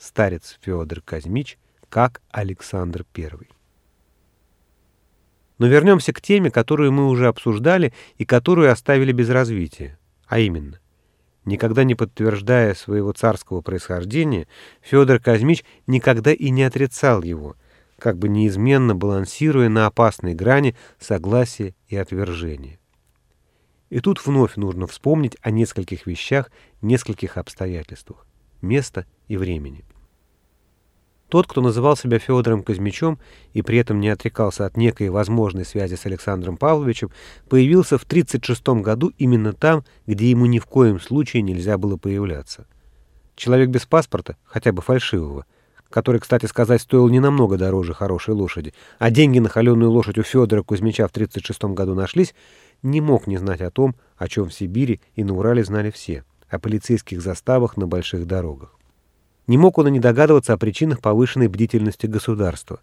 старец Федор Казмич как Александр I. Но вернемся к теме, которую мы уже обсуждали и которую оставили без развития, а именно. Никогда не подтверждая своего царского происхождения, Федор Казмич никогда и не отрицал его, как бы неизменно балансируя на опасной грани согласия и отвержения. И тут вновь нужно вспомнить о нескольких вещах, нескольких обстоятельствах, места и времени. Тот, кто называл себя Федором Казмичем и при этом не отрекался от некой возможной связи с Александром Павловичем, появился в 1936 году именно там, где ему ни в коем случае нельзя было появляться. Человек без паспорта, хотя бы фальшивого, который, кстати сказать, стоил не намного дороже хорошей лошади, а деньги на холеную лошадь у Федора Кузьмича в 1936 году нашлись, не мог не знать о том, о чем в Сибири и на Урале знали все, о полицейских заставах на больших дорогах. Не мог он и не догадываться о причинах повышенной бдительности государства.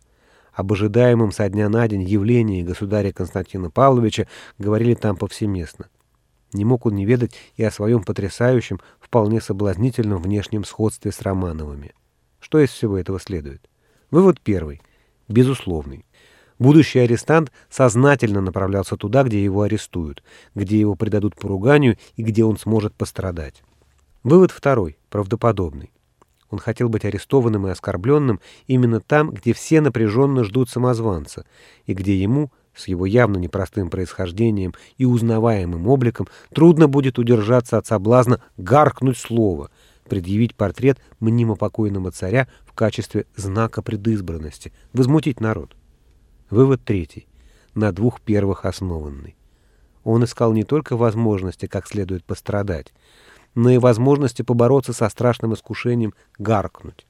Об ожидаемом со дня на день явлении государя Константина Павловича говорили там повсеместно. Не мог он не ведать и о своем потрясающем, вполне соблазнительном внешнем сходстве с Романовыми. Что из всего этого следует? Вывод первый. Безусловный. Будущий арестант сознательно направлялся туда, где его арестуют, где его предадут поруганию и где он сможет пострадать. Вывод второй, правдоподобный. Он хотел быть арестованным и оскорбленным именно там, где все напряженно ждут самозванца, и где ему, с его явно непростым происхождением и узнаваемым обликом, трудно будет удержаться от соблазна гаркнуть слово, предъявить портрет мнимо покойного царя в качестве знака предызбранности, возмутить народ. Вывод третий, на двух первых основанный. Он искал не только возможности, как следует пострадать, но и возможности побороться со страшным искушением гаркнуть.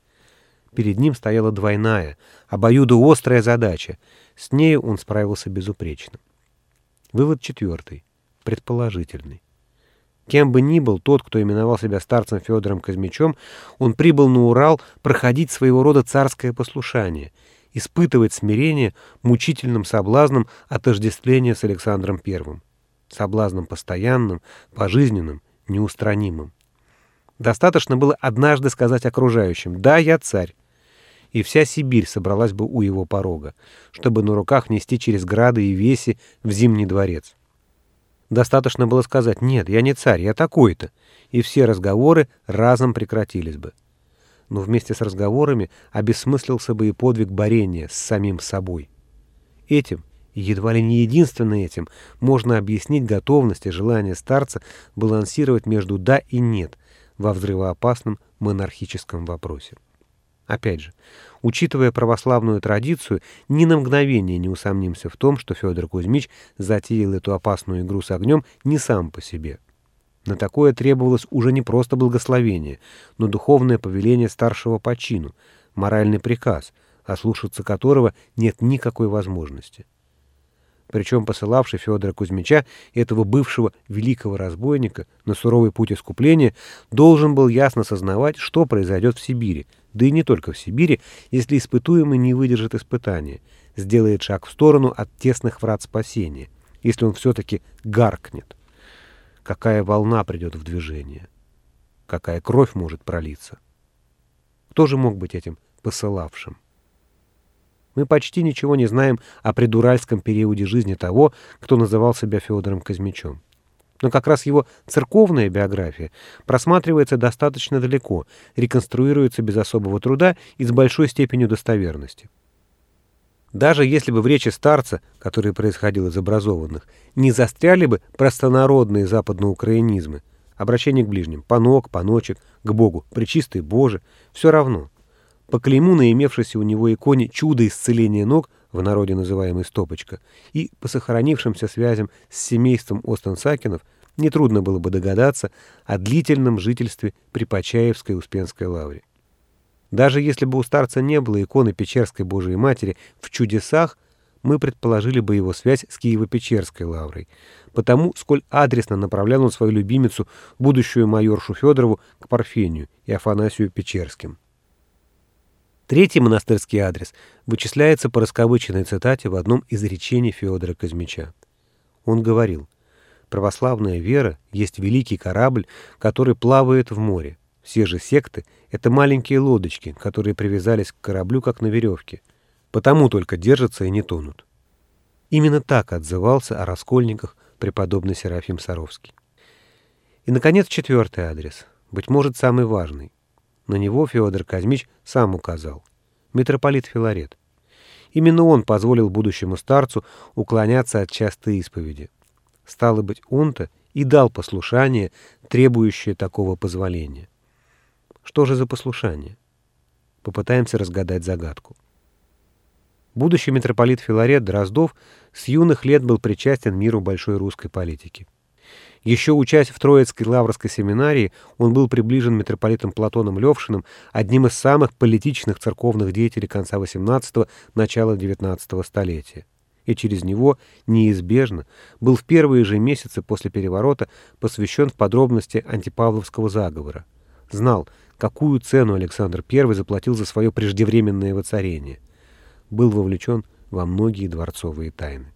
Перед ним стояла двойная, обоюдоострая задача. С нею он справился безупречно. Вывод четвертый, предположительный. Кем бы ни был тот, кто именовал себя старцем Федором Казмичем, он прибыл на Урал проходить своего рода царское послушание, испытывать смирение мучительным соблазном отождествления с Александром I. Соблазном постоянным, пожизненным, неустранимым. Достаточно было однажды сказать окружающим «Да, я царь», и вся Сибирь собралась бы у его порога, чтобы на руках нести через грады и веси в Зимний дворец. Достаточно было сказать «Нет, я не царь, я такой-то», и все разговоры разом прекратились бы. Но вместе с разговорами обесмыслился бы и подвиг борения с самим собой. Этим едва ли не единственно этим можно объяснить готовность и желание старца балансировать между «да» и «нет» во взрывоопасном монархическом вопросе. Опять же, учитывая православную традицию, ни на мгновение не усомнимся в том, что Федор Кузьмич затеял эту опасную игру с огнем не сам по себе. На такое требовалось уже не просто благословение, но духовное повеление старшего по чину, моральный приказ, ослушаться которого нет никакой возможности причем посылавший Федора Кузьмича, этого бывшего великого разбойника, на суровый путь искупления, должен был ясно сознавать, что произойдет в Сибири, да и не только в Сибири, если испытуемый не выдержит испытания, сделает шаг в сторону от тесных врат спасения, если он все-таки гаркнет. Какая волна придет в движение? Какая кровь может пролиться? Кто же мог быть этим посылавшим? Мы почти ничего не знаем о предуральском периоде жизни того, кто называл себя Федором Казмичем. Но как раз его церковная биография просматривается достаточно далеко, реконструируется без особого труда и с большой степенью достоверности. Даже если бы в речи старца, который происходил из образованных, не застряли бы простонародные западноукраинизмы, обращение к ближним, панок, паночек, к Богу, причистый Боже, все равно – по клейму на у него иконе чудо исцеления ног, в народе называемый «стопочка», и по сохранившимся связям с семейством Остенсакинов нетрудно было бы догадаться о длительном жительстве при Почаевской Успенской лавре. Даже если бы у старца не было иконы Печерской Божией Матери в чудесах, мы предположили бы его связь с Киево-Печерской лаврой, потому сколь адресно направлял он свою любимицу, будущую майоршу Федорову, к Парфению и Афанасию Печерским. Третий монастырский адрес вычисляется по раскавыченной цитате в одном из речений Феодора Казмича. Он говорил, «Православная вера есть великий корабль, который плавает в море. Все же секты — это маленькие лодочки, которые привязались к кораблю, как на веревке. Потому только держатся и не тонут. Именно так отзывался о раскольниках преподобный Серафим Саровский. И, наконец, четвертый адрес, быть может, самый важный. На него Федор Казмич сам указал. Митрополит Филарет. Именно он позволил будущему старцу уклоняться от частой исповеди. Стало быть, он-то и дал послушание, требующее такого позволения. Что же за послушание? Попытаемся разгадать загадку. Будущий митрополит Филарет Дроздов с юных лет был причастен миру большой русской политики. Еще учась в Троицкой Лаврской семинарии, он был приближен митрополитом Платоном Левшиным, одним из самых политичных церковных деятелей конца XVIII – начала XIX столетия. И через него, неизбежно, был в первые же месяцы после переворота посвящен в подробности антипавловского заговора. Знал, какую цену Александр I заплатил за свое преждевременное воцарение был вовлечен во многие дворцовые тайны.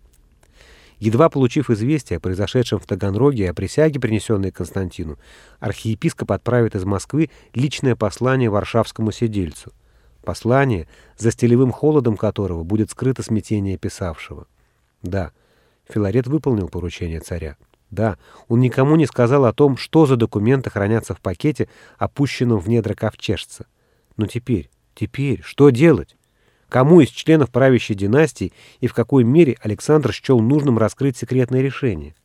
Едва получив известие о произошедшем в Таганроге и о присяге, принесенной Константину, архиепископ отправит из Москвы личное послание варшавскому сидельцу. Послание, за стелевым холодом которого будет скрыто смятение писавшего. Да, Филарет выполнил поручение царя. Да, он никому не сказал о том, что за документы хранятся в пакете, опущенном в недра ковчежца. Но теперь, теперь, что делать? Кому из членов правящей династии и в какой мере Александр счел нужным раскрыть секретное решение.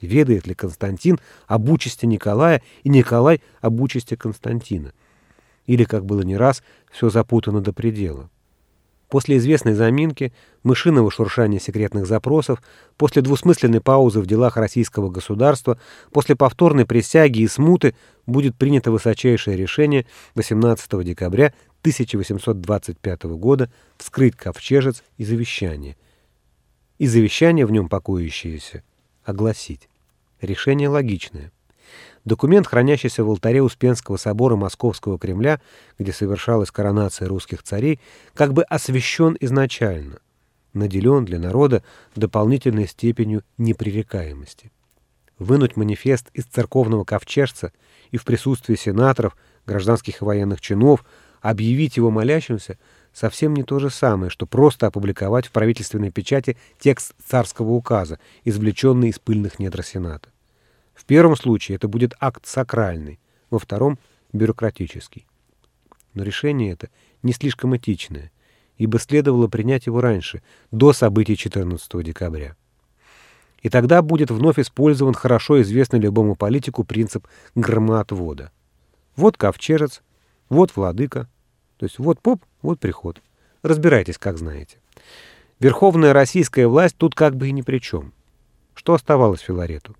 Ведает ли Константин об участи Николая и Николай об участи Константина? Или, как было не раз, все запутано до предела? После известной заминки, мышиного шуршания секретных запросов, после двусмысленной паузы в делах российского государства, после повторной присяги и смуты будет принято высочайшее решение 18 декабря 1825 года вскрыть ковчежец и завещание. И завещание в нем покоящееся огласить. Решение логичное. Документ, хранящийся в алтаре Успенского собора Московского Кремля, где совершалась коронация русских царей, как бы освящен изначально, наделен для народа дополнительной степенью непререкаемости. Вынуть манифест из церковного ковчежца и в присутствии сенаторов, гражданских и военных чинов, объявить его молящимся совсем не то же самое, что просто опубликовать в правительственной печати текст царского указа, извлеченный из пыльных недр Сената. В первом случае это будет акт сакральный, во втором — бюрократический. Но решение это не слишком этичное, ибо следовало принять его раньше, до событий 14 декабря. И тогда будет вновь использован хорошо известный любому политику принцип громоотвода. Вот ковчежец, вот владыка, то есть вот поп, вот приход. Разбирайтесь, как знаете. Верховная российская власть тут как бы и ни при чем. Что оставалось Филарету?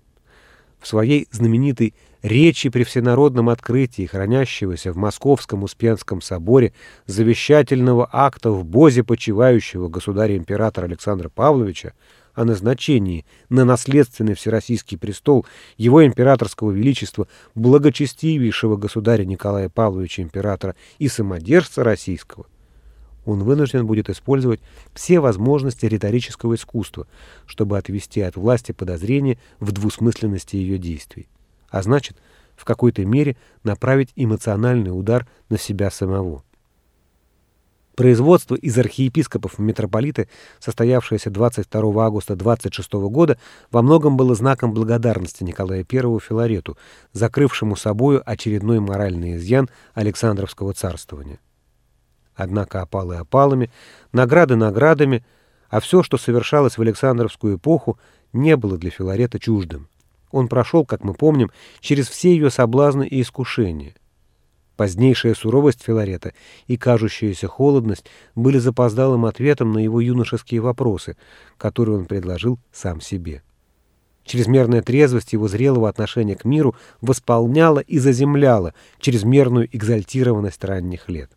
в своей знаменитой речи при всенародном открытии, хранящегося в Московском Успенском соборе, завещательного акта в бозе почивающего государя-императора Александра Павловича о назначении на наследственный всероссийский престол его императорского величества благочестивейшего государя Николая Павловича императора и самодержца российского, он вынужден будет использовать все возможности риторического искусства, чтобы отвести от власти подозрения в двусмысленности ее действий, а значит, в какой-то мере направить эмоциональный удар на себя самого. Производство из архиепископов в митрополиты, состоявшееся 22 августа 26 года, во многом было знаком благодарности Николая I Филарету, закрывшему собою очередной моральный изъян Александровского царствования. Однако опалы опалами, награды наградами, а все, что совершалось в Александровскую эпоху, не было для Филарета чуждым. Он прошел, как мы помним, через все ее соблазны и искушения. Позднейшая суровость Филарета и кажущаяся холодность были запоздалым ответом на его юношеские вопросы, которые он предложил сам себе. Чрезмерная трезвость его зрелого отношения к миру восполняла и заземляла чрезмерную экзальтированность ранних лет.